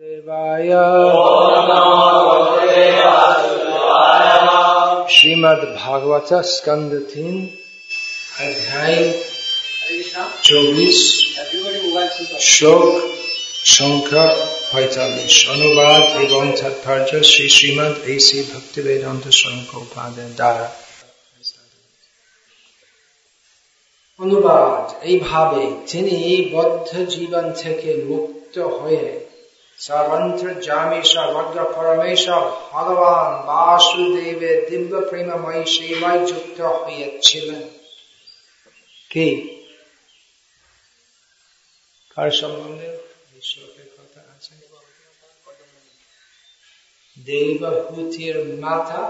देवाय श्रीमद् भागवत स्कंद तीन अध्याय चौबीस श्लोक সংখ্যা পঁয়তাল্লিশ অনুবাদ এবং তাৎপর্য শ্রী শ্রীমদ এসি ভক্তি বেদান্ত সংখ্য উপাদের দ্বারা অনুবাদ এইভাবে তিনি বদ্ধ জীবন থেকে মুক্ত হয়ে সর্বন্ত্র জামি সর্বজ্ঞ পরমেশ্বর ভগবান বাসুদেবের দিব্য প্রেমময় সেবায় যুক্ত শ্লোকের কথা আছে। মাথা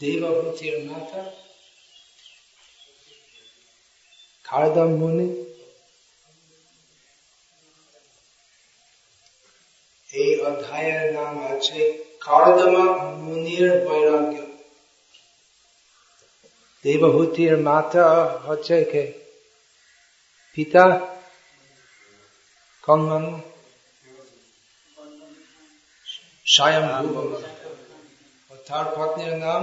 দেবভূতির মাথা খারদম মুনি। এই অধ্যায়ের নাম আছে খারদমা মুনির বৈরাগ্য। দেবভূতির মাতা হচ্ছে কে? পিতা মানুষ স্বয়ং তার পত্নীর নাম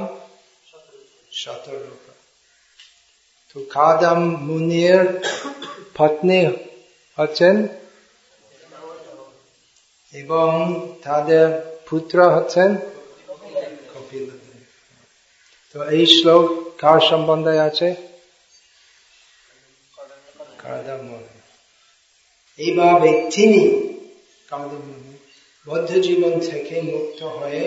শতরূপা তো খাদাম মুনির পত্নী হচ্ছেন এবং তাদের পুত্র হচ্ছেন কপিল তো এই শ্লোক কার সম্বন্ধে আছে এইভাবে তিনি বৌদ্ধ জীবন থেকে মুক্ত হয়ে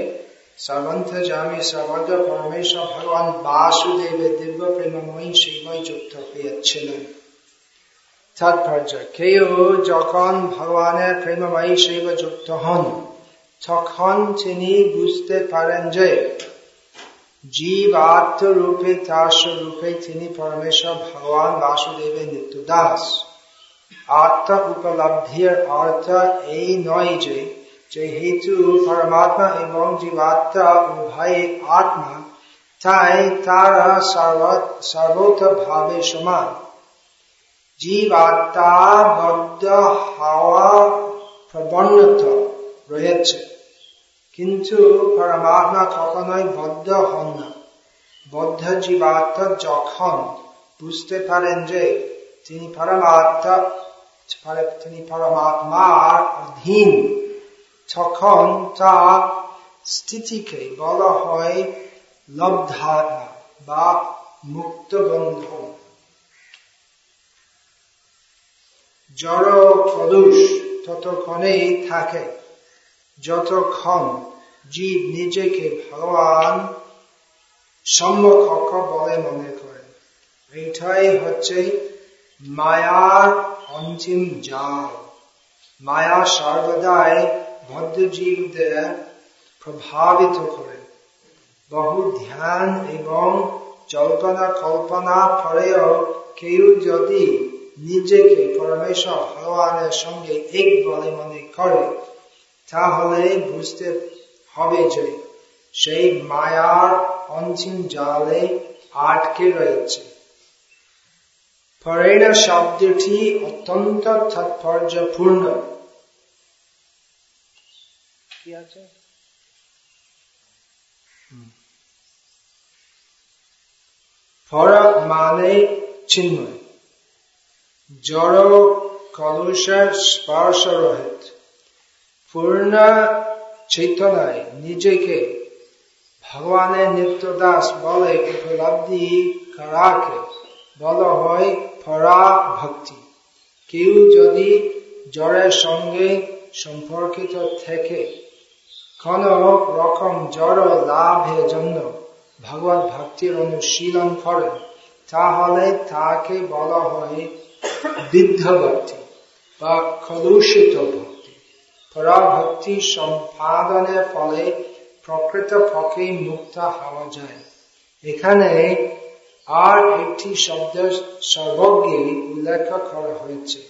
সর্বন্ত জামি সর্বজ্ঞ পরমেশ্বর ভগবান বাসুদেবের দিব্য প্রেমময়ী শিবয় যুক্ত হয়েছিলেন তাৎপর্য কেউ যখন ভগবানের প্রেমময়ী শিব যুক্ত হন, তখন তিনি বুঝতে পারেন যে জীব আত্মরূপে তার রূপে তিনি পরমেশ্বর ভগবান বাসুদেবের নিত্য দাস আত্মা উপলব্ধির অর্থ এই নয় যে যেহেতু পরমাত্মা এবং জীবাত্মা উভয় আত্মা, তাই তারা সর্বতভাবে সমান। জীবাত্মা বদ্ধ হওয়া প্রবণতা রয়েছে, কিন্তু পরমাত্মা কখনোই বদ্ধ হন না। বদ্ধ জীবাত্মা যখন বুঝতে পারেন যে তিনি পরমাত্মা তিনি পরমাত্মার অধীন তখন তা স্থিতিকে বলা হয় লব্ধারণা বা মুক্ত বন্ধন জড় প্রদোষ ততক্ষণেই থাকে। যতক্ষণ জীব নিজেকে ভগবান সম্মুখ বলে মনে করে। এটাই হচ্ছে মায়ার অন্তিম জাল। মায়া সর্বদাই বদ্ধজীবদের প্রভাবিত করে। বহু ধ্যান এবং জল্পনা কল্পনা পরেও কেউ যদি নিজেকে পরমেশ্বর ভগবানের সঙ্গে এক বলে মনে করে, তাহলে বুঝতে হবে যে সেই মায়ার অন্তিম জালে আটকে রয়েছে। পরেণ শব্দটি অত্যন্ত তাৎপর্যপূর্ণ। কি আছে? পর মানে চিন্ময় জড় কলুষ স্পর্শ রহিত। পূর্ণ চেতনায় নিজেকে ভগবানের নিত্য দাস বলে উপলব্ধি করাকে বলা হয় ফরা ভক্তি কেউ যদি জড়ের সঙ্গে সম্পর্কিত থেকে কোন রকম জড় লাভের জন্য ভগবত ভক্তির অনুশীলন করেন তাহলে তাকে বলা হয় বিদ্ধ ভক্তি বা কলুষিত ভক্তি পরাভক্তি সম্পাদনের ফলে প্রকৃত পক্ষে মুক্ত হওয়া যায় এখানে আর একটি শব্দ সর্বজ্ঞে উল্লেখ করা হয়েছে।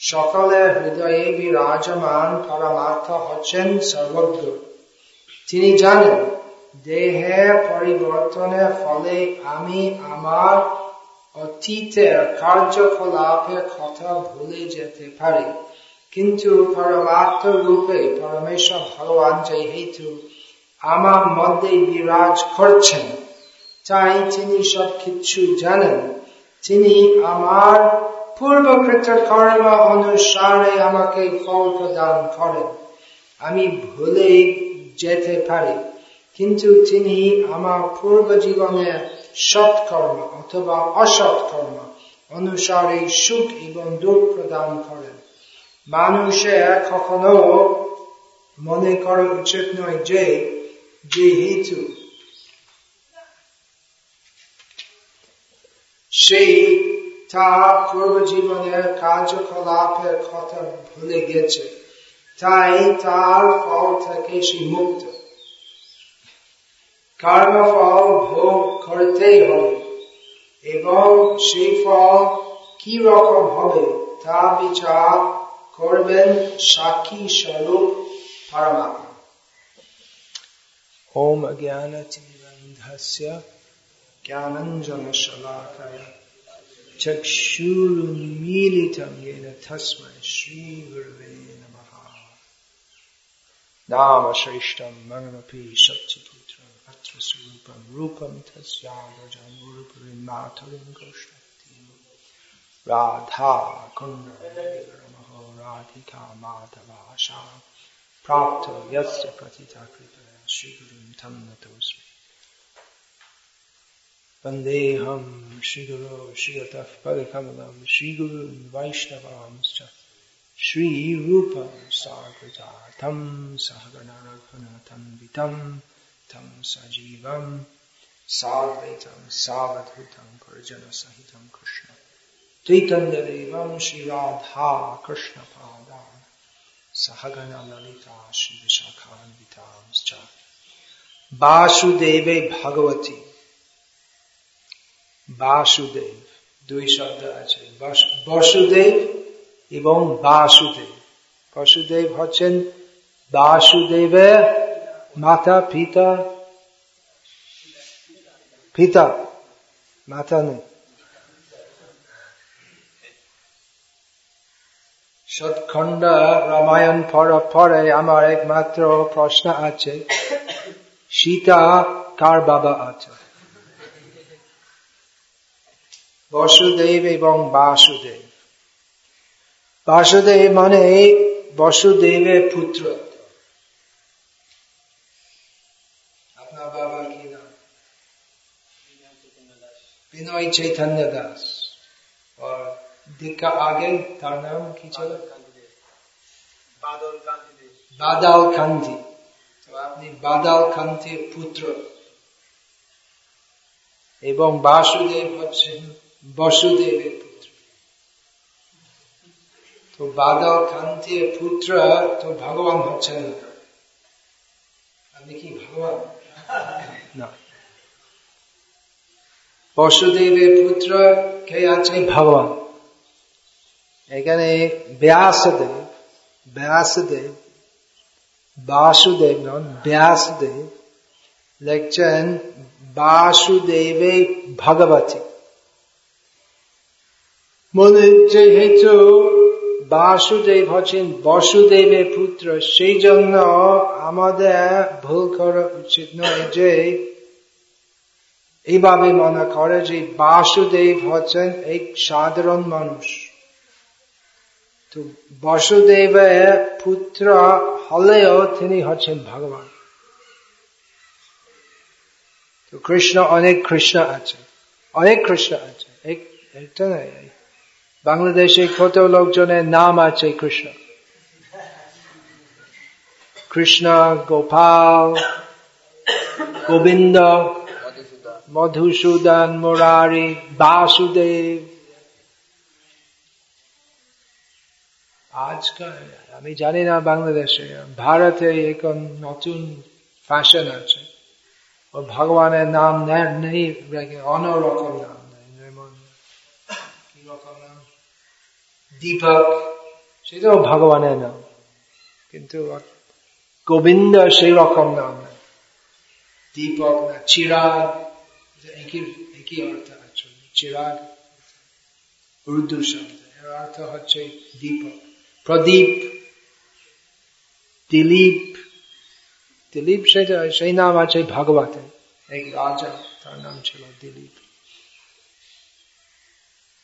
সকলের হৃদয়ে বিরাজমান পরমার্থ হচ্ছেন সর্বজ্ঞ। তিনি জানেন দেহের পরিবর্তনের ফলে আমি আমার অতীতের কার্যকলাপের কথা ভুলে যেতে পারি। কিন্তু পরমাত্ম রূপে পরমেশ্বর ভগবান যে হেতু আমার মধ্যে বিরাজ করছেন, তাই তিনি সব কিছু জানেন। তিনি আমার পূর্বকৃত কর্ম অনুসারে আমাকে ফল প্রদান করেন। আমি ভুলে যেতে পারি, কিন্তু তিনি আমার পূর্ব জীবনের সৎকর্ম অথবা অসৎকর্ম অনুসারে সুখ এবং দুঃখ প্রদান করেন। মানুষের কখনো মনে করা উচিত নয় যে, যেহেতু সেই তার পূর্ব জীবনের কার্যকলাপের কথা ভুলে গেছে তাই তার ফল থেকে সে মুক্ত কর্মফল ভোগ করতেই হবে এবং সেই ফল কি রকম হবে তা বিচার করবেন সাক্ষী স্বরূপ পরমাত্মা ओम अज्ञानतिरन्धस्य ज्ञानञ्जनशलाकया चक्षुरुन्मीलितं येन तस्मै श्रीगुरवे नमः। नामश्रेष्ठं मङ्गमपि सच्चिपुत्रम् अत्र स्वरूपं रूपं तस्यागजं राधा राधिका माधवाशा। प्राप्तो यस्य कथिता कृपया श्रीगुरुं तं नतोऽस्मि। वन्देऽहं श्रीगुरो श्रीगतः परकमलं श्रीगुरुन् वैष्णवांश्च श्रीरूपं सागृजातं सहगणाघनाथं वितं तं सजीवं साद्वैतं सावधूतं गुरुजनसहितं कृष्ण चैतन्यदेवं श्रीराधा कृष्णपादान् सहगणललिता श्रीविशाखान्वितांश्च वासुदेवे भगवती বাসুদেব, দুই শব্দ আছে। বসুদেব এবং বাসুদেব। বসুদেব হচ্ছেন বাসুদেবের মাতা, পিতা। পিতা, মাতা নেই। সৎখণ্ড রামায়ণ পরে আমার একমাত্র প্রশ্ন আছে, সীতা কার বাবা আছে? বসুদেব এবং বাসুদেব। বাসুদেব মানে বসুদেবের পুত্র। আপনার বাবার কি নাম? বিনয় চৈতন্য দাস। দীক্ষা আগে তার নাম কি ছিল? বাদল বাদাল কান্তি। তো আপনি বাদাল কান্তির পুত্র। এবং বাসুদেব হচ্ছেন বসুদেবের পুত্র। তো বাদাল কান্তির পুত্র তো ভগবান হচ্ছেন আপনি কি ভগবান? না। বসুদেবের পুত্র কে আছে? ভগবান। এখানে ব্যাসদেব ব্যাসদেব বাসুদেব নন ব্যাসদেব লিখছেন বাসুদেবে ভগবতী। মনে যেহেতু বাসুদেব হচ্ছেন বসুদেবের পুত্র। সেই জন্য আমাদের ভুল করা উচিত নয় যে এইভাবে মনে করে যে বাসুদেব হচ্ছেন এক সাধারণ মানুষ। তো বসুদেবের পুত্র হলেও তিনি হচ্ছেন ভগবান। তো কৃষ্ণ অনেক কৃষ্ণ আছে, অনেক কৃষ্ণ আছে। একটা নাই বাংলাদেশে কত লোকজনের নাম আছে কৃষ্ণ? কৃষ্ণ, গোপাল, গোবিন্দ, মধুসূদন, মুরারি, বাসুদেব। আজকাল, আমি জানি না বাংলাদেশে, ভারতে এখন নতুন ফ্যাশন আছে। ও ভগবানের নাম নেই অন্যরকম নাম নেই যেমন কি রকম নাম দীপক, সেটাও ভগবানের নাম। কিন্তু গোবিন্দ সেই রকম নাম নেই দীপক না, চিরাগ একই একই অর্থ আছে চিরাগ উর্দু শব্দ। এর অর্থ হচ্ছে দীপক। প্রদীপ, দিলীপ দিলীপ সেটা, সেই নাম আছে ভাগবতে এক রাজা, তার নাম ছিল দিলীপ।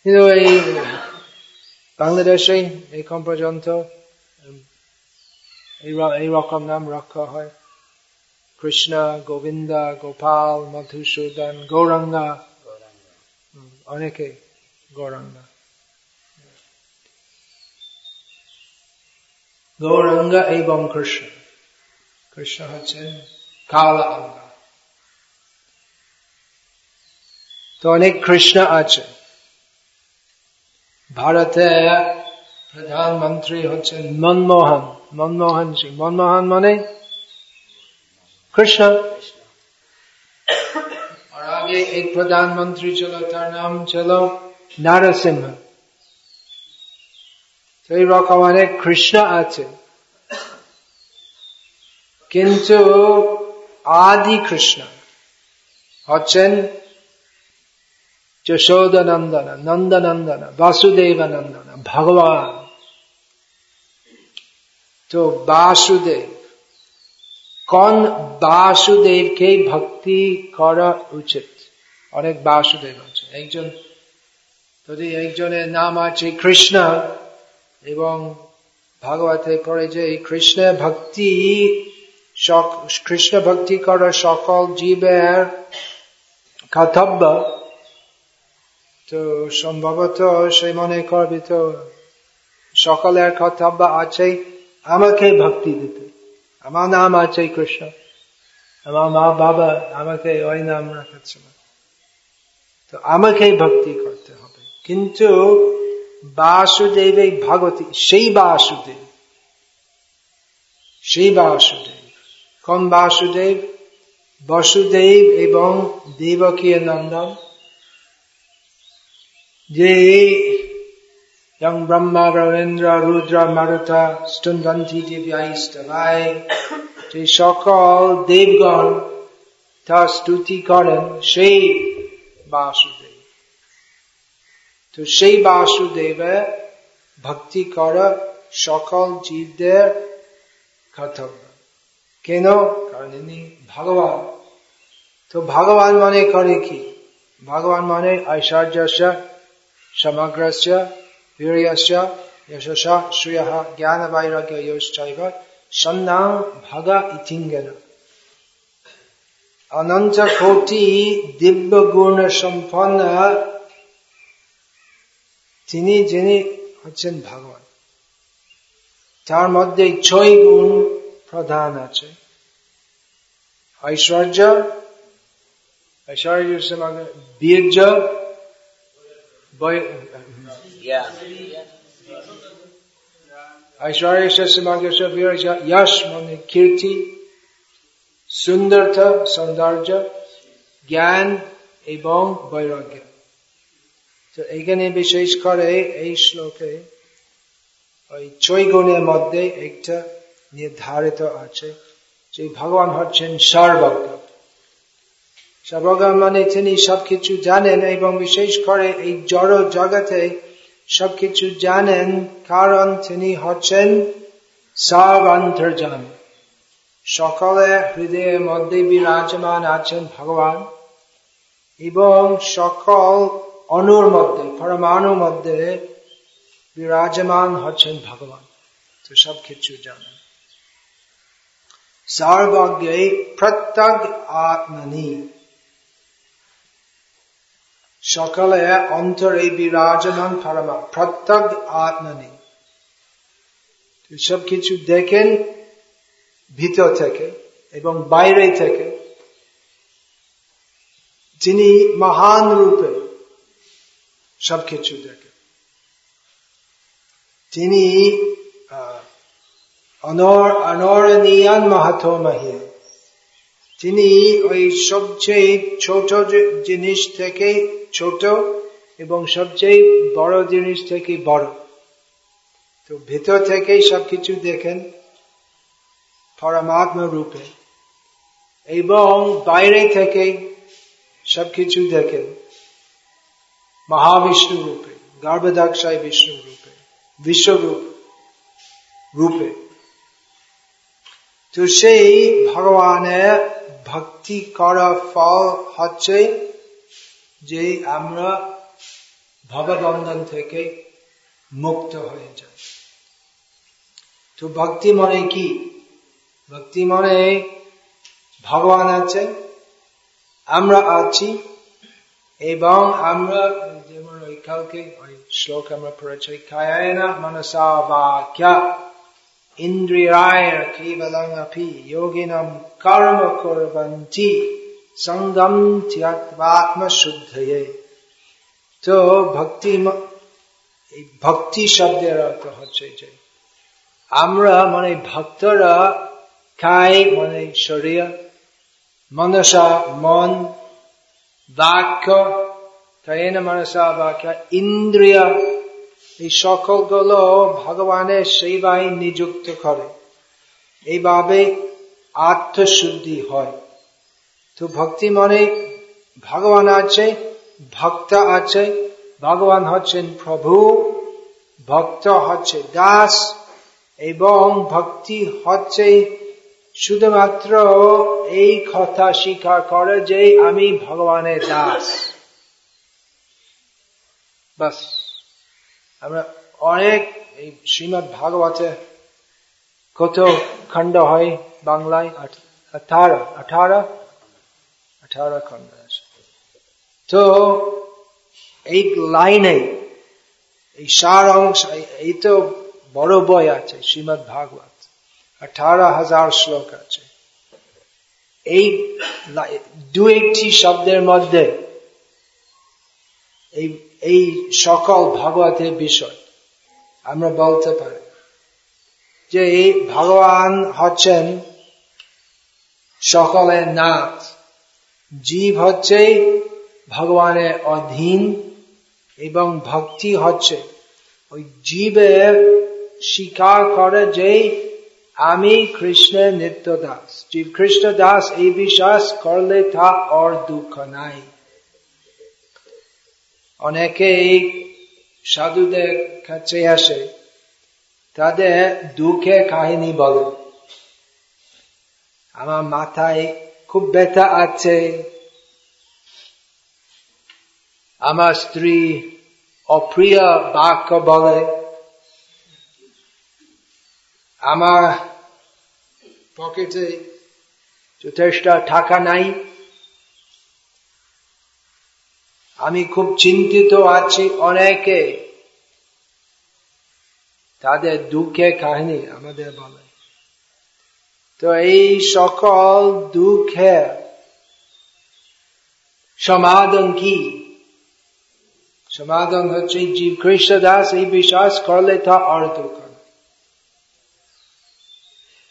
কিন্তু এই বাংলাদেশে এখন পর্যন্ত এই রকম নাম রাখা হয়। কৃষ্ণ, গোবিন্দা, গোপাল, মধুসূদন, গৌরঙ্গা। অনেকে গৌরঙ্গা। গৌরঙ্গা এবং কৃষ্ণ। কৃষ্ণ হচ্ছেন কালা তো অনেক কৃষ্ণ আছে। ভারতে প্রধানমন্ত্রী হচ্ছেন মনমোহন। মনমোহন সিং। মনমোহন মানে কৃষ্ণ। আর আগে এক প্রধানমন্ত্রী ছিল, তার নাম ছিল নারসিংহ। সেই রকম অনেক কৃষ্ণ আছে। কিন্তু আদি কৃষ্ণ হচ্ছেন যশোদনন্দন, নন্দনন্দন, বাসুদেবানন্দন, ভগবান। তো বাসুদেব, কোন বাসুদেবকে ভক্তি করা উচিত? অনেক বাসুদেব আছে। একজন, যদি একজনের নাম আছে কৃষ্ণ এবং ভাগবতে পড়ে যে কৃষ্ণ ভক্তি কৃষ্ণ ভক্তি করা সকল জীবের কর্তব্য তো সম্ভবত সে মনে করবে তো সকলের কর্তব্য আছে আমাকে ভক্তি দিতে। আমার নাম আছে কৃষ্ণ। আমার মা বাবা আমাকে ওই নাম রাখাচ্ছে না তো আমাকে ভক্তি করতে হবে। কিন্তু বাসুদেব এই ভগবতী, সেই বাসুদেব সেই বাসুদেব, কোন বাসুদেব? বসুদেব এবং দেবকী নন্দন। যে ব্রহ্মা Brahma রুদ্র Rudra Maruta Stundanti যে সকল দেবগণ তার স্তুতি করেন সেই বাসুদেব তো সেই বাসুদেবে ভক্তি করা সকল জীবদের কর্তব্য কেন কারণ ইনি ভগবান তো ভগবান মানে করে কি ভগবান মানে ঐশ্বর্য সমগ্রস্য वीर्यस्य यशसा श्रियः ज्ञानवैराग्ययोश्चैव सन्नां भग इतिङ्गन অনন্ত কোটি দিব্য গুণ সম্পন্ন তিনি যিনি হচ্ছেন ভগবান তার মধ্যে ছয় গুণ প্রধান আছে ঐশ্বর্য ঐশ্বর্য বীর্য সমাগেশ যশ মানে কীর্তি সুন্দরতা সৌন্দর্য জ্ঞান এবং বৈরাগ্য তো এখানে বিশেষ করে এই শ্লোকে ওই ছয় গুণের মধ্যে একটা নির্ধারিত আছে যে ভগবান হচ্ছেন সর্বজ্ঞ। সর্বজ্ঞ মানে তিনি সবকিছু জানেন এবং বিশেষ করে এই জড় জগতে সবকিছু জানেন, কারণ তিনি হচ্ছেন সব অন্তর্জান সকলে হৃদয়ের মধ্যে বিরাজমান আছেন ভগবান এবং সকল অনুর মধ্যে পরমাণুর মধ্যে বিরাজমান হচ্ছেন ভগবান। তো সব কিছু জানেন। সর্বজ্ঞে প্রত্যগ আত্মনি। সকলে অন্তরে বিরাজমান পরমা, প্রত্যগ আত্মনি। সব কিছু দেখেন, ভিতর থেকে এবং বাইরে থেকে। যিনি মহান রূপে সবকিছু দেখেন। তিনি অনর, অনরণীয়ান মাহাত্মহিয়া তিনি ওই সবচেয়ে ছোট জিনিস থেকে ছোট এবং সবচেয়ে বড় জিনিস থেকে বড়। তো ভেতর থেকেই সবকিছু দেখেন পরমাত্মা রূপে। এবং বাইরে থেকে সবকিছু দেখেন মহাবিষ্ণু রূপে গর্ভদাক্ষায় বিষ্ণু রূপে, বিশ্বরূপ রূপে। তো সেই ভগবানের ভক্তি করা ফল হচ্ছে যে আমরা ভববন্ধন থেকে মুক্ত হয়ে যায় তো ভক্তি মনে কি? ভক্তি মনে ভগবান আছে, আমরা আছি, এবং আমরা যেমন ওই কালকে ওই শ্লোক আমরা পড়েছি খায় না মনসা বাক্য। ইন্দ্রিয়ায় কেবলং আপি যোগিনম কর্ম করবন্তি সঙ্গম ত্যাত্মাত্ম তো ভক্তি এই ভক্তি শব্দের অর্থ হচ্ছে যে আমরা মানে ভক্তরা খাই মানে শরীর মনসা মন বাক্য কায়না মনসা বাক্য ইন্দ্রিয় এই সকলগুলো ভগবানের সেবায় নিযুক্ত করে। এইভাবে আত্মশুদ্ধি হয়। তো ভক্তি মনে ভগবান আছে, ভক্ত আছে, ভগবান হচ্ছেন প্রভু, ভক্ত হচ্ছে দাস, এবং ভক্তি হচ্ছে শুধুমাত্র এই কথা স্বীকার করে যে আমি ভগবানের দাস। বাস। আমরা অনেক এই শ্রীমৎ ভাগবতে কত খণ্ড হয় বাংলায়? আঠারো আঠারো? আঠারো খণ্ড আছে। তো এই লাইনে এই সার অংশ, এই তো বড় বই আছে শ্রীমৎ ভাগবত। আঠারো হাজার শ্লোক আছে। এই দু একটি শব্দের মধ্যে এই এই সকল ভাগবতের বিষয়। আমরা বলতে পারি যে এই ভগবান হচ্ছেন সকলের নাথ। জীব হচ্ছে ভগবানের অধীন এবং ভক্তি হচ্ছে। ওই জীবের স্বীকার করে যে আমি কৃষ্ণের নিত্য দাস জীব কৃষ্ণ দাস এই বিশ্বাস করলে তা ওর দুঃখ নাই। অনেকে এই সাধুদের কাছে আসে, তাদের দুঃখের কাহিনী বলে, আমার মাথায় খুব ব্যথা আছে। আমার স্ত্রী অপ্রিয় বাক্য বলে, আমার পকেটে যথেষ্ট টাকা নাই। আমি খুব চিন্তিত আছি অনেকে। তাদের দুঃখের কাহিনী আমাদের বলে। তো এই সকল দুঃখের সমাধান কি? সমাধান হচ্ছে জীব কৃষ্ণ দাস এই বিশ্বাস করলে তা আর দুঃখ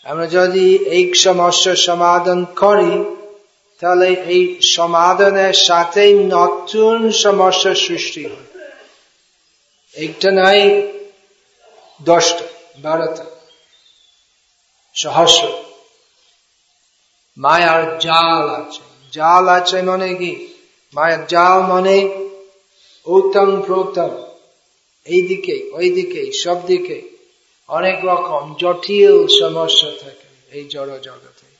আমরা যদি এই সমস্যার সমাধান করি তাহলে এই সমাধানের সাথে নতুন সমস্যার সৃষ্টি হয়। একটা নাই, দশটা, বারোটা। সহস্র। মায়ার জাল আছে। জাল আছে মনে কি? মায়ের জাল মনে উত্তম প্রতম এইদিকে, ওইদিকে সব দিকে অনেক রকম জটিল সমস্যা থাকে এই জড় জগতে।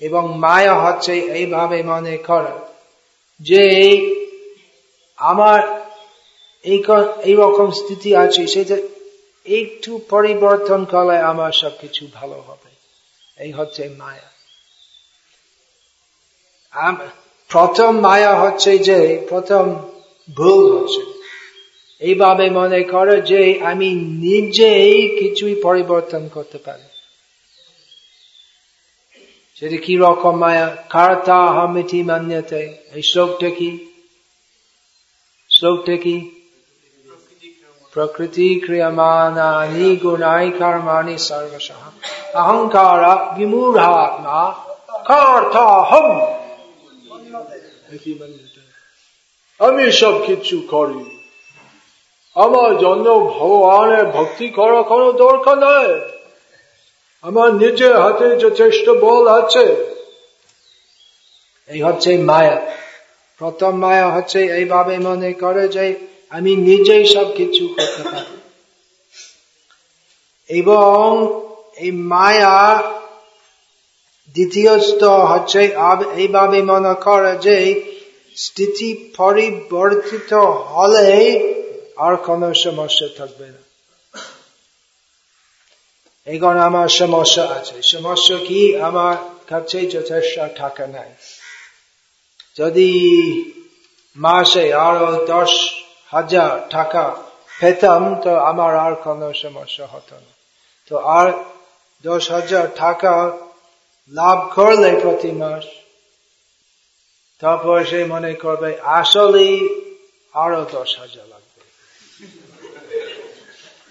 এবং মায়া হচ্ছে এইভাবে মনে করা যে আমার এই এইরকম স্থিতি আছে, সেটা একটু পরিবর্তন করলে আমার সবকিছু ভালো হবে। এই হচ্ছে মায়া। প্রথম মায়া হচ্ছে যে, প্রথম ভুল হচ্ছে। এইভাবে মনে করে যে আমি নিজেই কিছুই পরিবর্তন করতে পারি। সেটা কি রকম মায়া কার্তা হমিতি মান্যতে এই শ্লোকটা কি শ্লোকটা কি প্রকৃতি ক্রিয়মানানি গুণাই কর্মাণি সর্বশঃ অহংকার বিমূঢ়াত্মা কার্তাহম আমি সব কিছু করি আমার জন্য ভগবানের ভক্তি করা কোনো দরকার নয় আমার নিজের হাতে যথেষ্ট বল আছে, এই হচ্ছে মায়া। প্রথম মায়া হচ্ছে এইভাবে মনে করে যে আমি নিজেই সব কিছু করতে পারি। এবং এই মায়া দ্বিতীয় স্তর হচ্ছে এইভাবে মনে করে যে স্থিতি পরিবর্তিত হলে আর কোন সমস্যা থাকবে না। এখন আমার সমস্যা আছে। সমস্যা কি? আমার কাছে যথেষ্ট টাকা নাই। যদি মাসে আরও দশ হাজার টাকা পেতাম, তো আমার আর কোন সমস্যা হতো না। তো আর দশ হাজার টাকা লাভ করলে প্রতি মাস, তারপর সে মনে করবে আসলে আরও দশ হাজার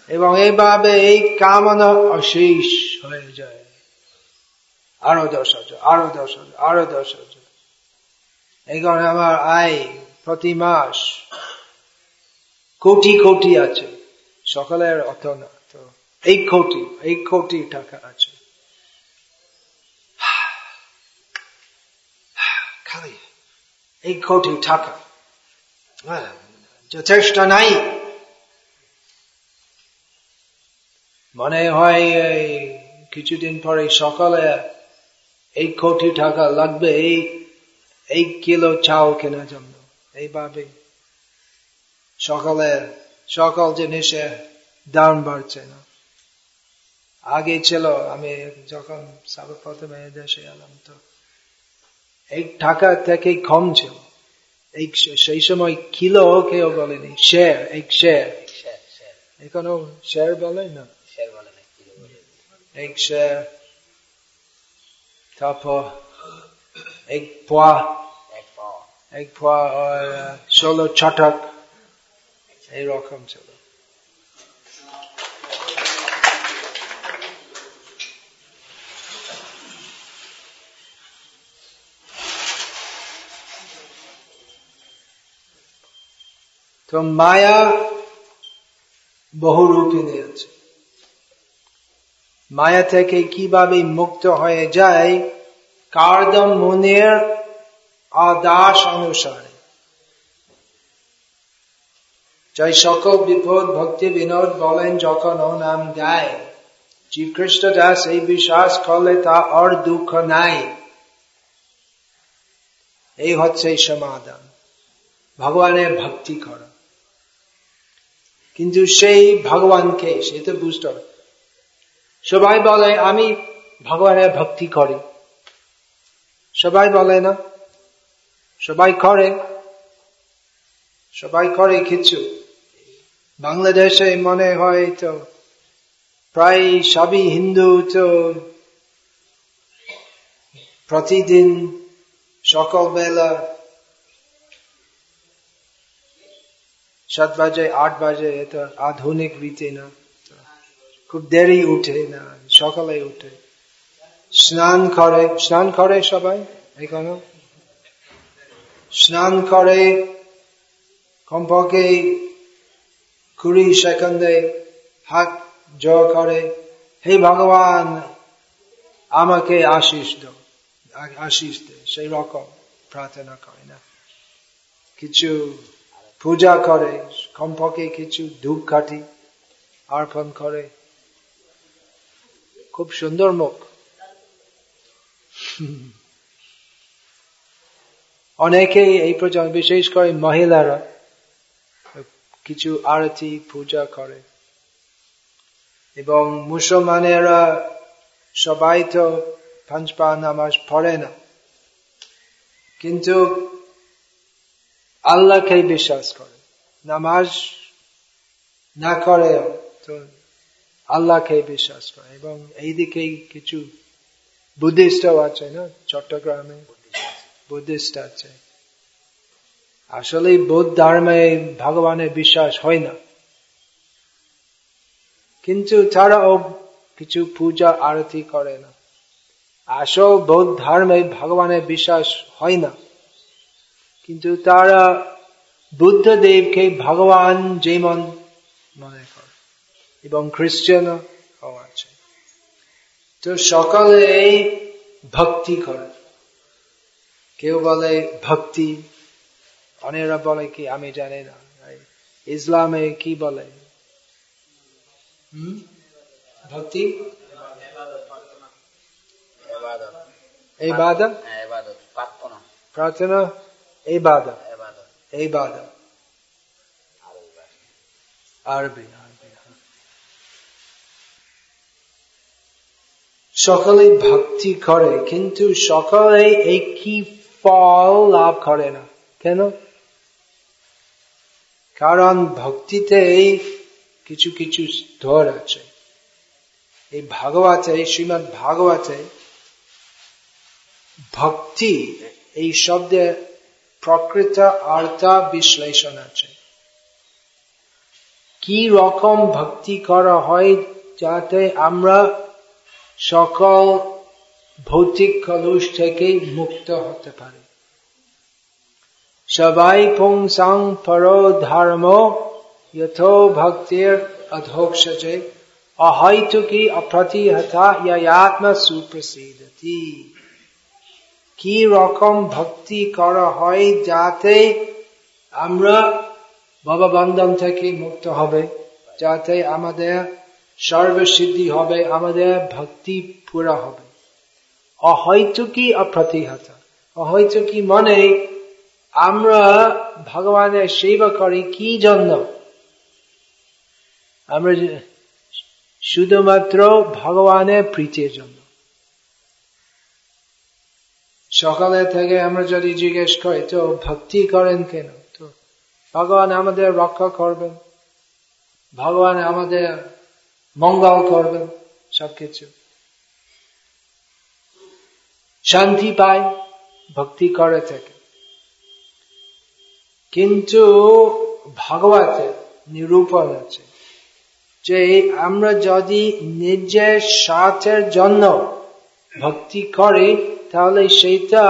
এবং এইভাবে এই কামনা অশেষ হয়ে যায়। আরও দশ হাজার আরও দশ হাজার আরও দশ হাজার। এই কারণে আমার আয় প্রতি মাস কোটি কোটি আছে। সকালের অত না তো এই কোটি এই কোটি টাকা আছে। খালি এই কোটি টাকা হ্যাঁ, যথেষ্ট নাই। মনে হয় এই কিছুদিন পরে সকালে এই কোটি টাকা লাগবে এই এক কিলো চাল কেনার জন্য। এইভাবে সকালে সকাল জিনিসে দাম বাড়ছে না। আগে ছিল আমি যখন সর্বপ্রথমে দেশে এলাম তো এই টাকা থেকে কম ছিল। এই সেই সময় কিলো কেউ বলেনি শেয়ার এক শেয়ার এখনও শেয়ার বলে না। এক শেয়ার তারপর এক পোয়া এক পোয়া ষোলো ছটক এইরকম ছিল তো মায়া বহুরূপিণী আছে মায়া থেকে কীভাবে মুক্ত হয়ে যায়, কার্দম মনের আদাস অনুসারে। যাই সকল বিপদ ভক্তি বিনোদ বলেন যখন ও নাম গায় শ্রীকৃষ্ণ দাস এই বিশ্বাস করলে তা আর দুঃখ নাই। এই হচ্ছে সমাধান। ভগবানের ভক্তি করা। কিন্তু সেই ভগবানকে, সে তো বুঝতে হবে সবাই বলে, আমি ভগবানের ভক্তি করি। সবাই বলে না। সবাই করে। সবাই করে কিছু। বাংলাদেশে মনে হয় তো প্রায় সবই হিন্দু তো প্রতিদিন সকালবেলা সাত বাজে, আট বাজে, এটা আধুনিক রীতি না। খুব দেরি উঠে, না, সকালে উঠে। স্নান করে স্নান করে সবাই? এখানে স্নান করে কমপক্ষে কুড়ি সেকেন্ডে হাত জয় করে, হে ভগবান, আমাকে আশিস দো আশিস দে, সেই রকম প্রার্থনা করে না। কিছু পূজা করে, কমপক্ষে কিছু ধূপ কাঠি অর্পণ করে। খুব সুন্দর মুখ। অনেকেই এই পর্যন্ত বিশেষ করে মহিলারা, কিছু আরতি, পূজা করে। এবং মুসলমানেরা সবাই তো পাঁচপা নামাজ পড়ে না। কিন্তু আল্লাহকে বিশ্বাস করে। নামাজ না করে তো আল্লাহকে বিশ্বাস করে। এবং এইদিকে কিছু বুদ্ধিস্টও আছে না? চট্টগ্রামে বুদ্ধিস্ট আছে। আসলে বৌদ্ধ ধর্মে ভগবানের বিশ্বাস হয় না। কিন্তু তারাও কিছু পূজা আরতি করে না। আসল বৌদ্ধ ধর্মে ভগবানের বিশ্বাস হয় না। কিন্তু তারা বুদ্ধদেবকে ভগবান যেমন মনে এবং খ্রিস্টান আছে তো সকালে ভক্তি করে। কেউ বলে ভক্তি অনেরা বলে কি আমি জানি না। ইসলামে কি বলে? ভক্তি? প্রার্থনা? ইবাদত। ইবাদত। আরবি। সকলে ভক্তি করে, কিন্তু সকলে একই ফল লাভ করে না। কেন? কারণ ভক্তিতে কিছু কিছু স্তর আছে। এই ভাগবতে শ্রীমৎ ভাগবতে ভক্তি, এই শব্দে প্রকৃত অর্থ বিশ্লেষণ আছে। কি রকম ভক্তি করা হয় যাতে আমরা সকল ভৌতিক কলুষ থেকে মুক্ত হতে পারে। সবাই পুংসাং পরো ধর্ম যথো ভক্তির অধোক্ষে অহৈতুকি অপ্রতিহতা ইয়াত্ম সুপ্রসিদ্ধতি কি রকম ভক্তি করা হয় যাতে আমরা বাবা বন্ধন থেকে মুক্ত হবে, যাতে আমাদের সর্বসিদ্ধি হবে, আমাদের ভক্তি পুরা হবে। অহৈতুকি অপ্রতিহত। অহৈতুকি মনে আমরা ভগবানের সেবা করি, কি জন্য? আমরা শুধুমাত্র ভগবানের প্রীতির জন্য। সকালে থেকে আমরা যদি জিজ্ঞেস করি, তো ভক্তি করেন কেন? তো ভগবান আমাদের রক্ষা করবেন। ভগবান আমাদের মঙ্গল করবেন সবকিছু। শান্তি পায়, ভক্তি করে থেকে। কিন্তু ভগবতের নিরূপণ আছে যে আমরা যদি নিজের স্বার্থের জন্য ভক্তি করি, তাহলে সেটা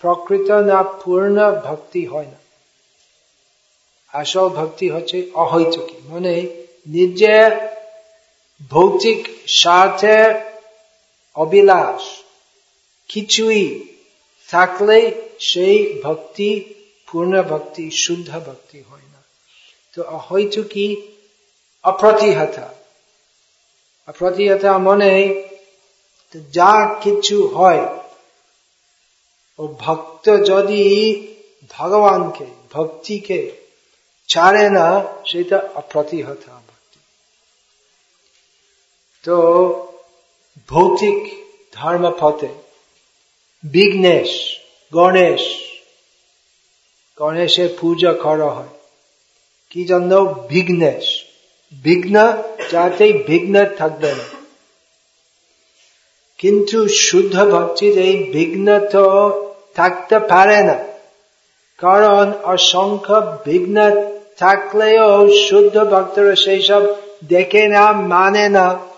প্রকৃত না, পূর্ণ ভক্তি হয় না। আসল ভক্তি হচ্ছে অহৈতুকি। মানে নিজের ভৌতিক স্বার্থের অবিলাস কিছুই থাকলে সেই ভক্তি, পূর্ণ ভক্তি, শুদ্ধ ভক্তি হয় না। তো অহৈতুকি অপ্রতিহতা? অপ্রতিহতা মনে যা কিছু হয়, ও ভক্ত যদি ভগবানকে, ভক্তিকে ছাড়ে না, সেটা অপ্রতিহত। তো, ভৌতিক ধর্ম পথে বিঘ্নেশ, গণেশ, গণেশের পূজা করা হয়। কি জন্য? বিঘ্নেশ। বিঘ্ন যাতে বিঘ্ন থাকবে না। কিন্তু শুদ্ধ ভক্তির এই বিঘ্ন তো থাকতে পারে না। কারণ অসংখ্য বিঘ্ন থাকলেও শুদ্ধ ভক্তরা সেই সব দেখে না মানে না।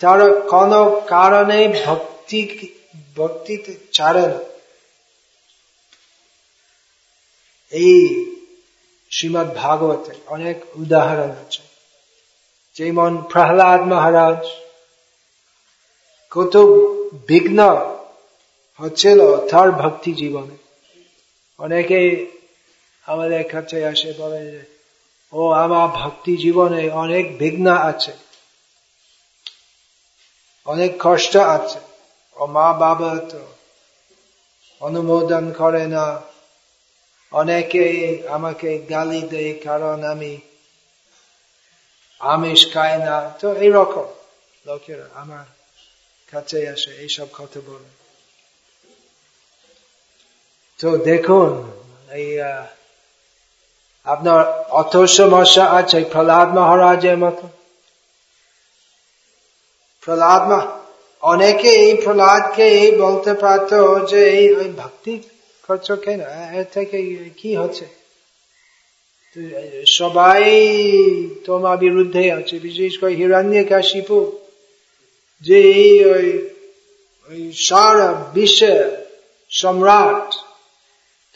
তারা কোন কারণে ভক্তি ভক্তিতে ছাড়ে এই শ্রীমৎ ভাগবতে অনেক উদাহরণ আছে। যেমন প্রহ্লাদ মহারাজ কত বিঘ্ন হচ্ছিল তার ভক্তি জীবনে। অনেকে আমাদের কাছে আসে বলে ও, আমার ভক্তি জীবনে অনেক বিঘ্ন আছে। অনেক কষ্ট আছে। ও মা বাবা তো অনুমোদন করে না। অনেকে আমাকে গালি দেয়, কারণ আমি আমিষ খাই না। তো এইরকম লোকেরা আমার কাছে আসে, এইসব কথা বলে। তো দেখুন, এই আপনার অত সমস্যা আছে, প্রহ্লাদ মহারাজের মতো। প্রহ্লাদ অনেকে এই প্রহ্লাদকে এই বলতে পারত যে এই ভক্তি করছ কেন? এর থেকে কি হচ্ছে? সবাই তোমার বিরুদ্ধে আছে, বিশেষ করে হিরণ্য কাশিপু যে ওই সারা বিশ্বের সম্রাট,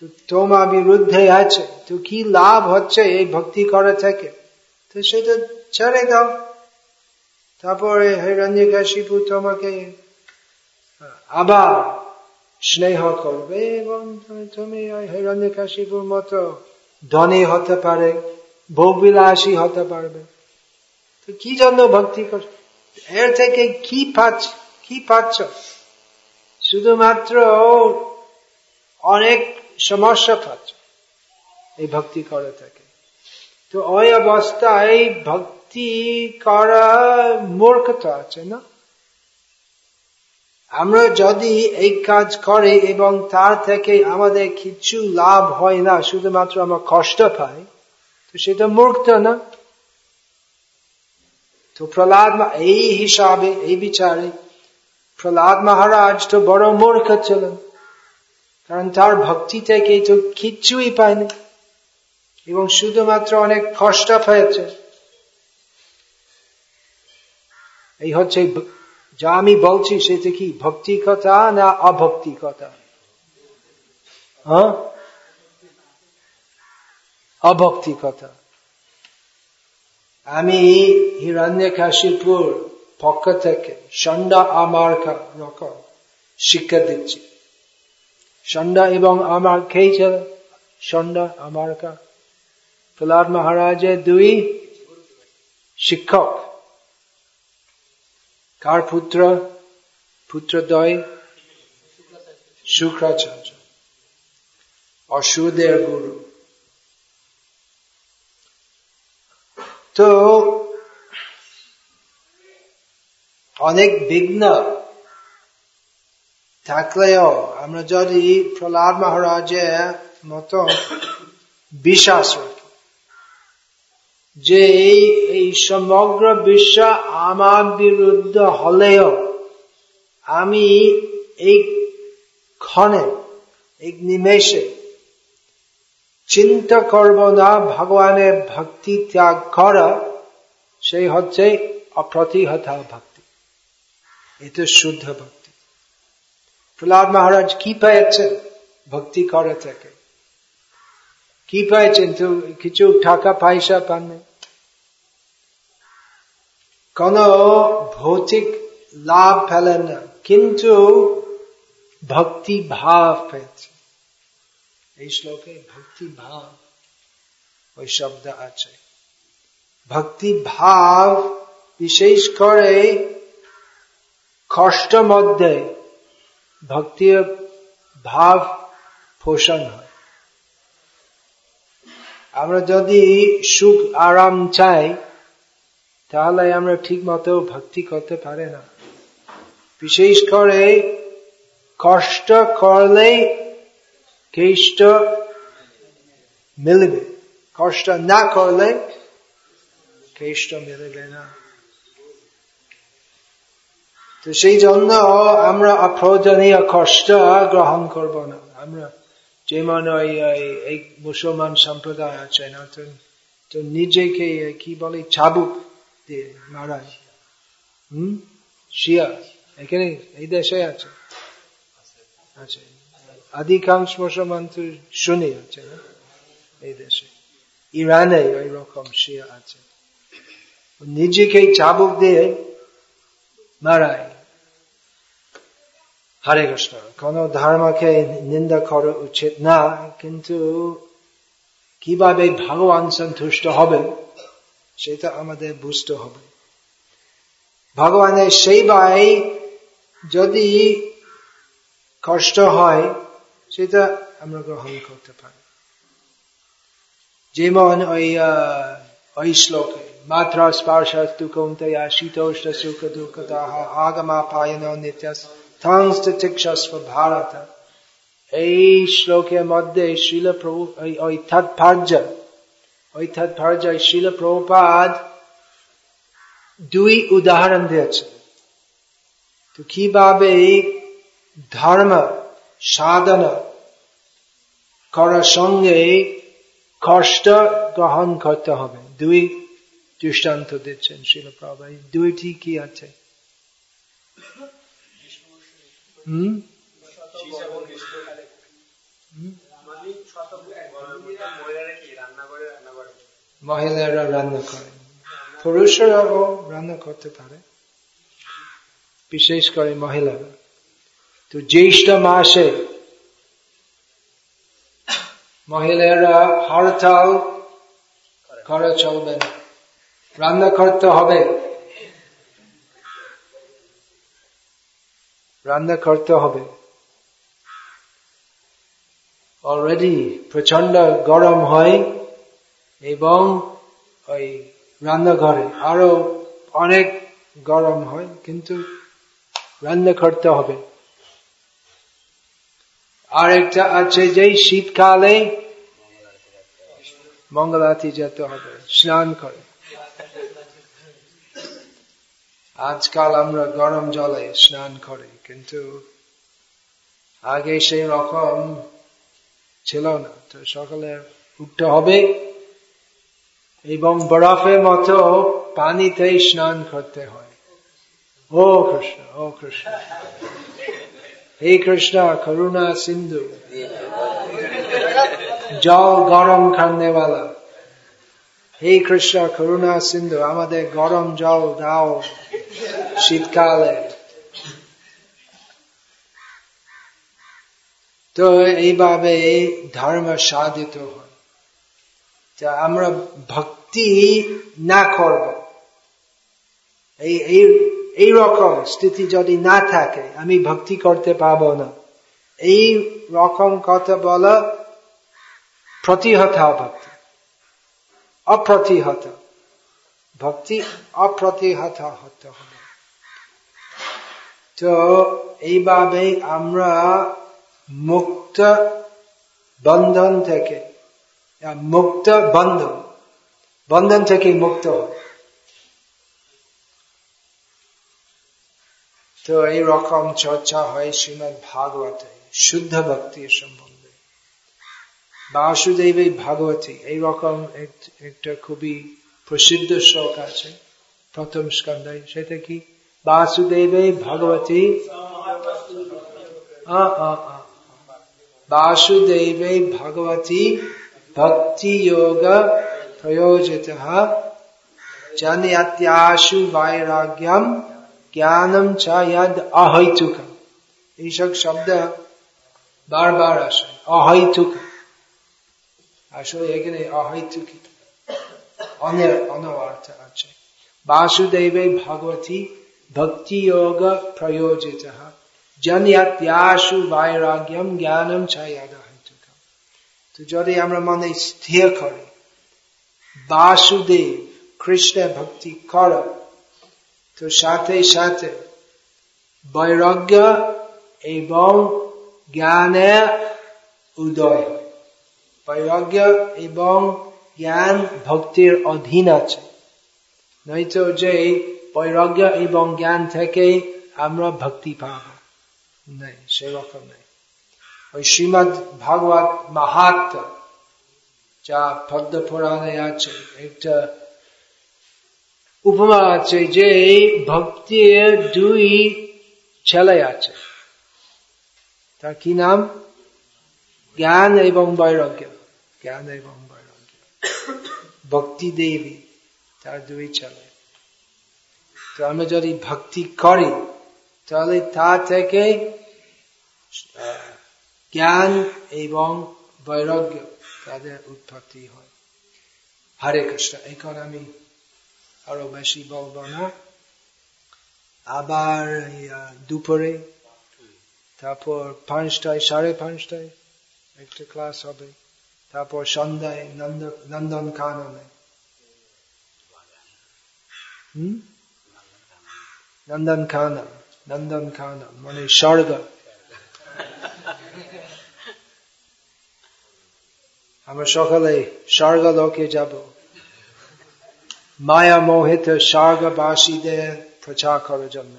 তো তোমার বিরুদ্ধে আছে। তো কি লাভ হচ্ছে এই ভক্তি করা থেকে? তো সেটা ছেড়ে দাও। তারপরে হিরণ্যকাশিপু তোমাকে আবার স্নেহ করবে এবং তুমি হিরণ্যকাশিপুর মতো ধনী হতে পারে ভোগবিলাসী হতে পারবে। তো কি জন্য ভক্তি কর এর থেকে কি পাচ্ছ কি পাচ্ছ? শুধুমাত্র অনেক সমস্যা পাচ্ছ এই ভক্তি করে থাকে। তো ওই অবস্থায় ভক্তি করা মূর্খতা আছে, না? আমরা যদি এই কাজ করে এবং তার থেকে আমাদের কিছু লাভ হয় না, শুধুমাত্র আমরা কষ্ট পাই, তো সেটা মূর্খ না? তো প্রহ্লাদ এই হিসাবে, এই বিচারে, প্রহ্লাদ মহারাজ তো বড় মূর্খ ছিলেন। কারণ তার ভক্তি থেকে তো কিচ্ছুই পায়নি। এবং শুধুমাত্র অনেক কষ্ট পেয়েছে। এই হচ্ছে যা আমি বলছি সেটা কি ভক্তি কথা না অভক্তি কথা হ্যাঁ? অভক্তি কথা আমি হিরণ্য কাশীপুর পক্ষ থেকে সন্ধ্যা আমার রকম শিক্ষা দিচ্ছি। সন্ধ্যা এবং আমার খেয়েছিল সন্ধ্যা আমার কা মহারাজের দুই শিক্ষক। কার পুত্র? পুত্রদ্বয়? শুক্রাচার্য। অসুদের গুরু। তো, অনেক বিঘ্ন। থাকলেও আমরা যদি প্রহ্লাদ মহারাজের মতো বিশ্বাস যে এই এই সমগ্র বিশ্ব আমার বিরুদ্ধ হলেও আমি এই ক্ষণে এক নিমেষে চিন্তা করব না, ভগবানের ভক্তি ত্যাগ করা, সেই হচ্ছে অপ্রতিহত ভক্তি। এটা শুদ্ধ ভক্তি। প্রহ্লাদ মহারাজ কি পেয়েছেন? ভক্তি করে থেকে। কি পেয়েছেন তো কিছু টাকা পয়সা পাননি। কোন ভৌতিক লাভ ফেলেন না, কিন্তু ভক্তি ভাব পেয়েছে। এই শ্লোকে ভক্তি ভাব, ওই শব্দ আছে। ভক্তি ভাব বিশেষ করে কষ্ট মধ্যে ভক্তির ভাব পোষণ হয়। আমরা যদি সুখ, আরাম চাই, তাহলে আমরা ঠিক মতো ভক্তি করতে পারে না। বিশেষ করে কষ্ট করলে কেষ্ট মিলবে। কষ্ট না করলে কেষ্ট মিলবে না। তো সেই জন্য আমরা অপ্রয়োজনীয় কষ্ট গ্রহণ করব না। আমরা যেমন ওই এই মুসলমান সম্প্রদায় আছে না তো নিজেকে কি বলে চাবুক দিয়ে মারায় হম শিয়া এখানে এই দেশে আছে আছে অধিকাংশ মুসলমান তো শুনে আছে না এই দেশে ইরানে ওই রকম শিয়া আছে নিজেকে চাবুক দিয়ে মারায় হরে কৃষ্ণ কোন ধর্মকে নিন্দা করা উচিত না কিন্তু কীভাবে ভগবান সন্তুষ্ট হবে সেটা আমাদের বুঝতে হবে ভগবানের সেবায় যদি কষ্ট হয় সেটা আমরা গ্রহণ করতে পারি যেমন ওই ওই শ্লোকে মাত্র স্পর্শস্তু কৌন্তয়া শীতোষ্ণ সুখ দুঃখ দাহ আগমা পায়ন নিত্যস্ব ভারত এই শ্লোকের মধ্যে শিল প্রভু ওই তাৎপর্য শিল প্রভুপাদ দুই উদাহরণ দিয়েছে। তো কীভাবে ধর্ম সাধনা করার সঙ্গে কষ্ট গ্রহণ করতে হবে? দুই দৃষ্টান্ত দিচ্ছেন শিলপ্রভা দুইটি কি আছে? মহিলারা রান্না করে। পুরুষরাও রান্না করতে পারে। বিশেষ করে মহিলারা। তো জ্যেষ্ঠ মাসে মহিলারা হরতাল করা চলবে না। রান্না করতে হবে। রান্না করতে হবে। অলরেডি প্রচণ্ড গরম হয় এবং ওই রান্নাঘরে আরও অনেক গরম হয়, কিন্তু রান্না করতে হবে। আর একটা আছে যে শীতকালে মঙ্গলাতি যেতে হবে, স্নান করে। আজকাল আমরা গরম জলে স্নান করি, কিন্তু আগে সেই রকম ছিল না। তো সকালে উঠতে হবে এবং বরফের মতো পানিতে স্নান করতে হয়। ও কৃষ্ণ ও কৃষ্ণ। হে কৃষ্ণ, করুণা সিন্ধু। জল গরম খানেওয়ালা হে কৃষ্ণ করুণা সিন্ধু, আমাদের গরম জল দাও শীতকালে। তো এইভাবে ধর্ম সাধিত আমরা ভক্তি না করব। এই এই রকম স্থিতি যদি না থাকে, আমি ভক্তি করতে পারব না। এই রকম কথা বলা প্রতিহত ভক্তি অপ্রতিহত ভক্তি অপ্রতিহত হতে হবে তো এইভাবে আমরা মুক্ত বন্ধন থেকে মুক্ত বন্ধন বন্ধন থেকে মুক্ত হয় তো এই রকম চর্চা হয় শ্রীমদ ভাগবতে শুদ্ধ ভক্তির সম্বন্ধে বাসুদেব ভাগবতী। এইরকম একটা খুবই প্রসিদ্ধ শ্লোক আছে, প্রথম স্কন্দায় সেটা কি? বাসুদেব ভগবতী। বাসুদেব ভগবতী ভক্তি যোগ প্রয়োজিত জনত্যাশু বৈরাগ্যম জ্ঞানম চাদ অহৈতুকম। এইসব শব্দ বারবার আসে। অহৈতুক আসলে এখানে অহৈতুকি অনেক অনর্থ আছে বাসুদেবে ভগবতী ভক্তি যোগ প্রয়োজিত জন্যাসু বৈরাগ্যম জ্ঞানম চায়াদ অহৈতুকম তো যদি আমরা মনে স্থির করি বাসুদেব কৃষ্ণ ভক্তি কর তো সাথে সাথে বৈরাগ্য এবং জ্ঞানে উদয় হয় বৈরাগ্য এবং জ্ঞান ভক্তির অধীন আছে। নয়তো যে বৈরাগ্য এবং জ্ঞান থেকে আমরা ভক্তি পাব নেই, সেরকম নেই। ওই শ্রীমদ ভাগবত মাহাত্ম যা পদ্ম পুরাণে আছে, একটা উপমা আছে যে ভক্তির দুই ছেলে আছে। তার কি নাম? জ্ঞান এবং বৈরাগ্য। বৈরাগ্য ভক্তি দেবী তার দুই ছেলে তো আমরা যদি ভক্তি করি তাহলে তা থেকে জ্ঞান এবং বৈরাগ্য তাদের উৎপত্তি হয় হরে কৃষ্ণ এখন আমি আরও বেশি বলব না আবার দুপুরে তারপর পাঁচটায় সাড়ে পাঁচটায় একটা ক্লাস হবে তারপর সন্ধ্যায় নন্দন কাননে হম নন্দন কানন নন্দন কানন মানে স্বর্গ আমরা সকালে স্বর্গ লোকে যাব মায়া মোহিত স্বর্গবাসীদের প্রচার করার জন্য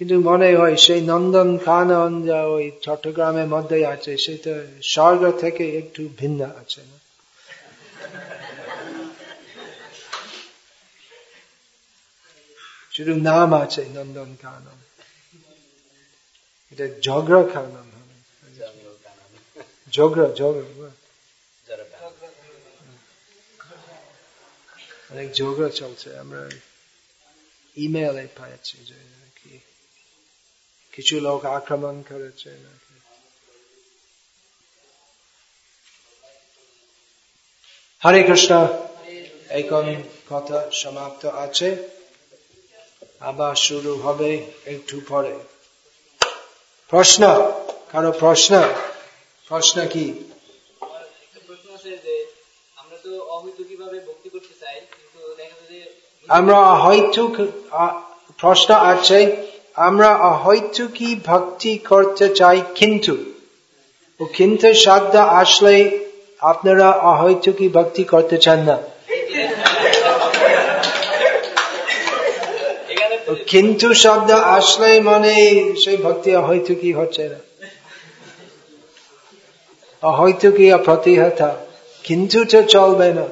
কিন্তু মনে হয় সেই নন্দন কানন যা ওই চট্টগ্রামের মধ্যে আছে, সেটা স্বর্গ থেকে একটু ভিন্ন আছে। না শুধু নাম আছে নন্দন কানন। এটা ঝগড়া কানন। ঝগড়া ঝগড়া অনেক ঝগড়া চলছে। আমরা ইমেলে পাইছি যে কিছু লোক আক্রমণ করেছে হরে কৃষ্ণ, এখন কথা সমাপ্ত আছে। আবার শুরু হবে একটু পরে। প্রশ্ন, কারও প্রশ্ন? প্রশ্ন কি? আমরা হয়তো প্রশ্ন আছে আমরা হয়তো কি ভক্তি করতে চাই কিন্তু? ও কিন্তু শব্দ আসলে আপনারা হয়তো কি ভক্তি করতে চান না? কিন্তু শব্দ আসলে মানে সেই ভক্তি হয়তো কি হচ্ছে না? হয়তো কি প্রতিহত কিন্তু তো চলবে না।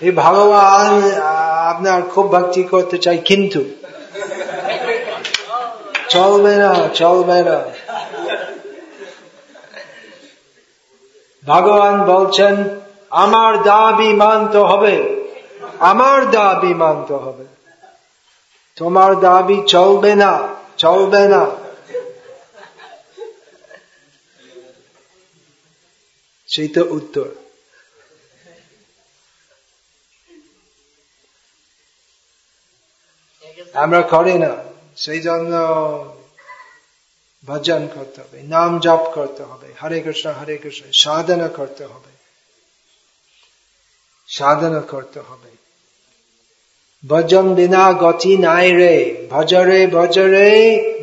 এই ভগবান আপনার খুব ভক্তি করতে চাই কিন্তু। চলবে না চলবে না। ভগবান বলছেন, আমার দাবি মানতে হবে। আমার দাবি মানতে হবে। তোমার দাবি চলবে না চলবে না। সেই তো উত্তর। আমরা করি না। সেই জন্য ভজন করতে হবে, নাম জপ করতে হবে, হরে কৃষ্ণ হরে কৃষ্ণ, সাধনা করতে হবে, সাধনা করতে হবে। ভজন বিনা গতি নাই রে, ভজরে ভজরে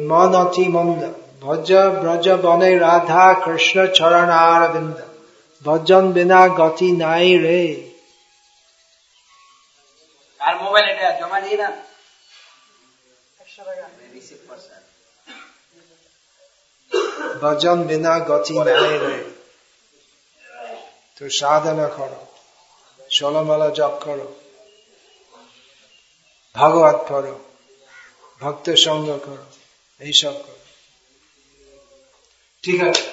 মন অতি মন্দ, ভজ ব্রজ বনে রাধা কৃষ্ণ চরণ আর বৃন্দ ভজন বিনা গতি নাই রে। আর মোবাইল এটা জমা দিয়ে না? ভজন বিনা গতি তো সাধনা করো, ষোলমালা জপ করো, ভাগবত করো ভক্ত সঙ্গ করো, এইসব করো। ঠিক আছে।